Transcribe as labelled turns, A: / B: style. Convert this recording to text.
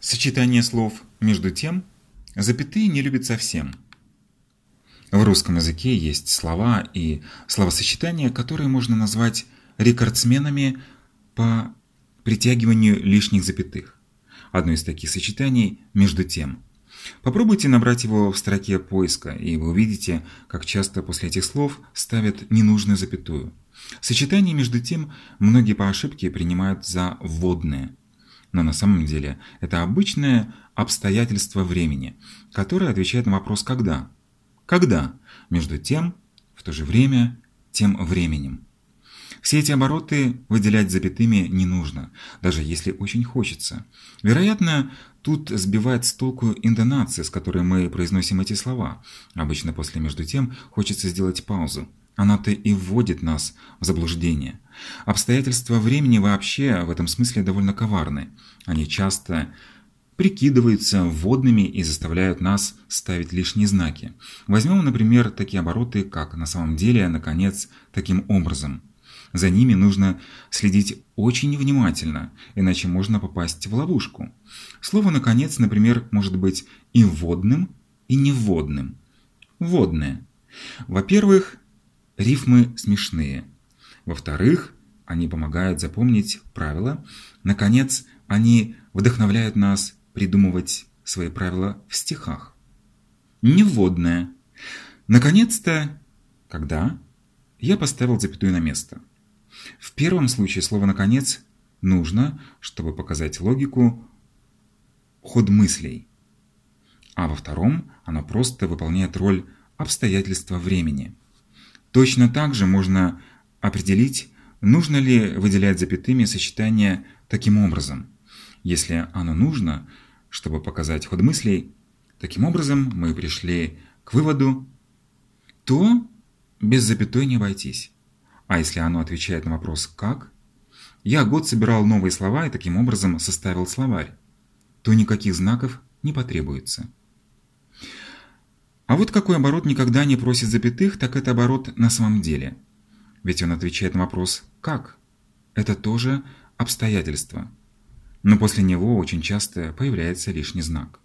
A: Сочетание слов «между тем» запятые не любят совсем. В русском языке есть слова и словосочетания, которые можно назвать рекордсменами по притягиванию лишних запятых. Одно из таких сочетаний «между тем». Попробуйте набрать его в строке поиска, и вы увидите, как часто после этих слов ставят ненужную запятую. Сочетание «между тем» многие по ошибке принимают за вводное – но на самом деле это обычное обстоятельство времени, которое отвечает на вопрос «когда?». Когда? Между тем, в то же время, тем временем. Все эти обороты выделять запятыми не нужно, даже если очень хочется. Вероятно, тут сбивает с толку интонация, с которой мы произносим эти слова. Обычно после «между тем» хочется сделать паузу. Она-то и вводит нас в заблуждение. Обстоятельства времени вообще в этом смысле довольно коварны. Они часто прикидываются вводными и заставляют нас ставить лишние знаки. Возьмем, например, такие обороты, как на самом деле, наконец, таким образом. За ними нужно следить очень внимательно, иначе можно попасть в ловушку. Слово «наконец», например, может быть и вводным, и невводным. Вводное. Во-первых, Рифмы смешные. Во-вторых, они помогают запомнить правила. Наконец, они вдохновляют нас придумывать свои правила в стихах. Невводное. Наконец-то, когда я поставил запятую на место. В первом случае слово «наконец» нужно, чтобы показать логику, ход мыслей. А во втором оно просто выполняет роль обстоятельства времени. Точно так же можно определить, нужно ли выделять запятыми сочетание таким образом. Если оно нужно, чтобы показать ход мыслей, таким образом мы пришли к выводу, то без запятой не обойтись. А если оно отвечает на вопрос «как?», я год собирал новые слова и таким образом составил словарь, то никаких знаков не потребуется. Вот какой оборот никогда не просит запятых, так это оборот на самом деле. Ведь он отвечает на вопрос «как?». Это тоже обстоятельство. Но после него очень часто появляется лишний знак.